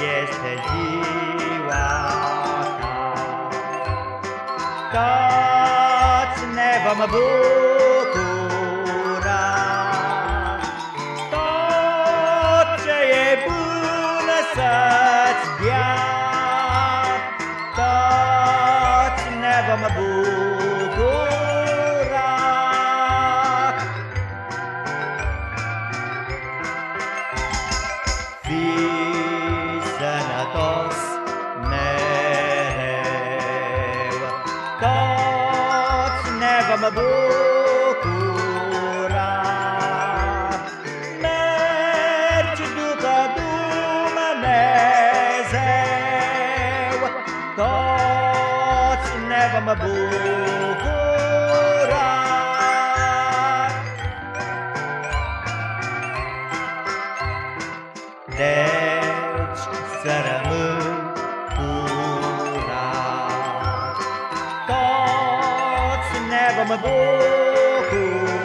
Azi este ziua ta. Toți ne vom bucura. Tot ce e bun să-ți dea. Toți ne vom bucura. Fii Toți ne vom bucura. Mergi după Dumnezeu, Toți ne vom bucura. Deci să rămân vom bucura.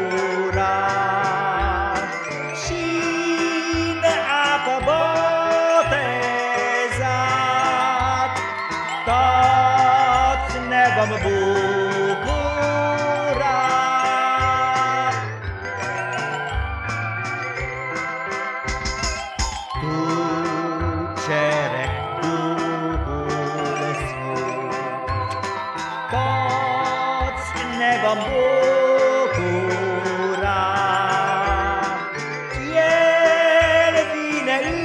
Cine apă botezat Toți ne vom bucura. Tu cere Duhul Sfânt, Toți ne vom bucura. El vine în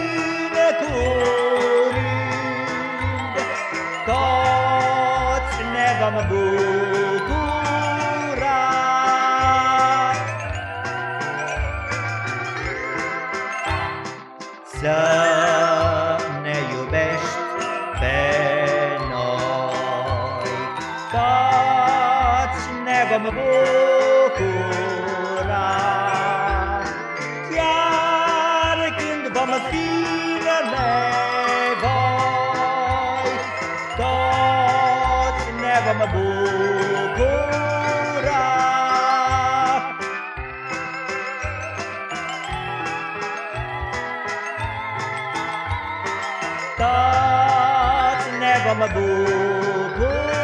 curând, Toți ne vom bucura. Să Toți ne vom bucura, Chiar când vom fi în nevoi, Toți ne vom bucura. Toți ne vom bucura.